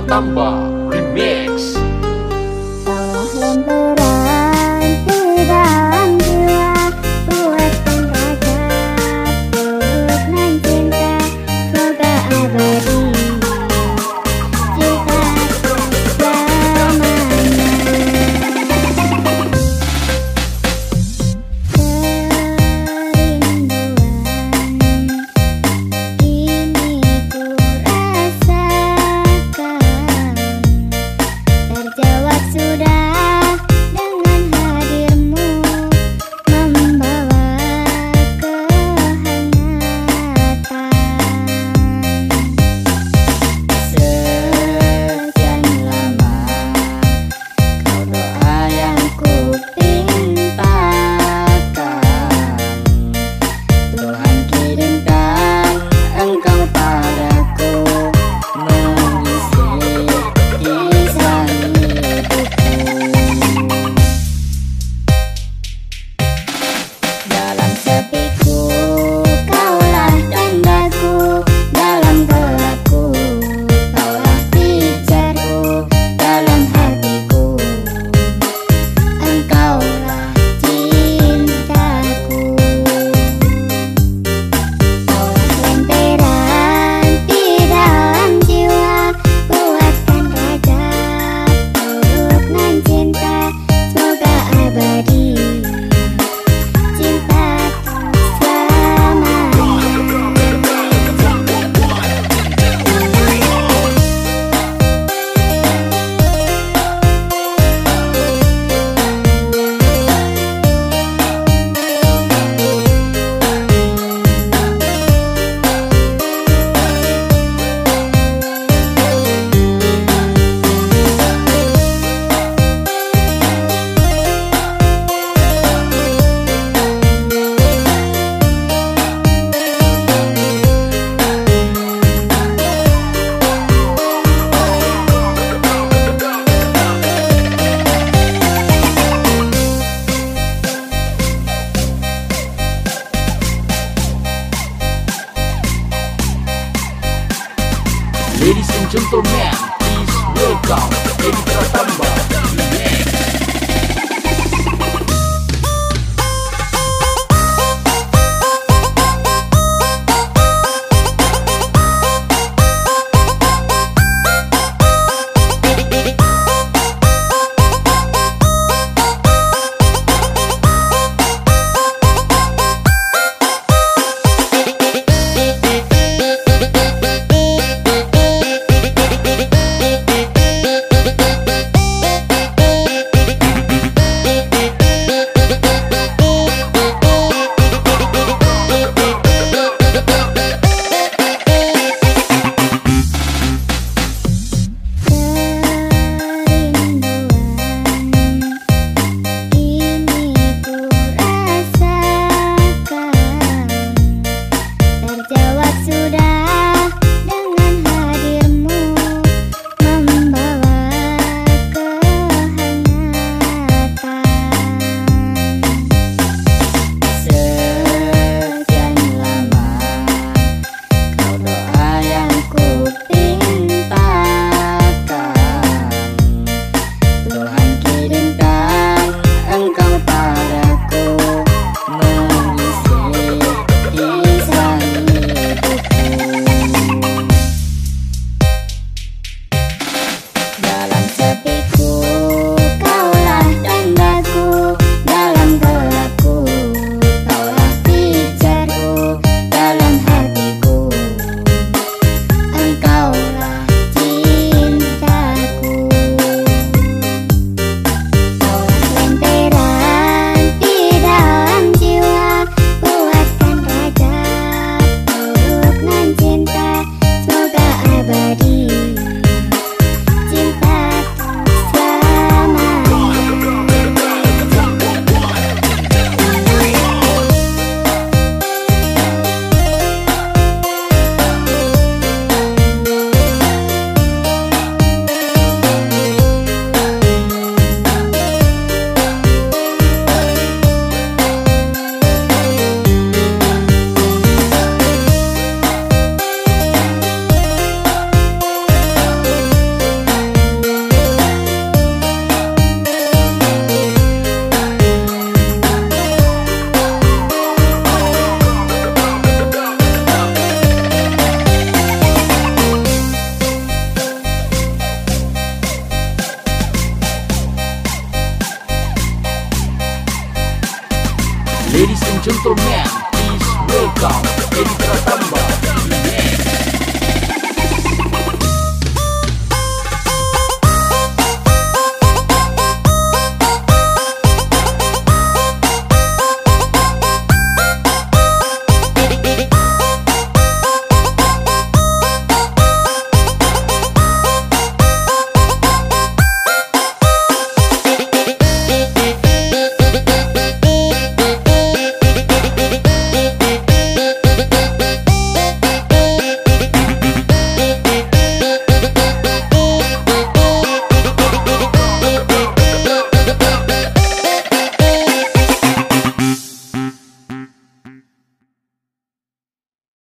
Pratamba Remix Yeah. Ladies and gentlemen, please welcome Edi Pratamba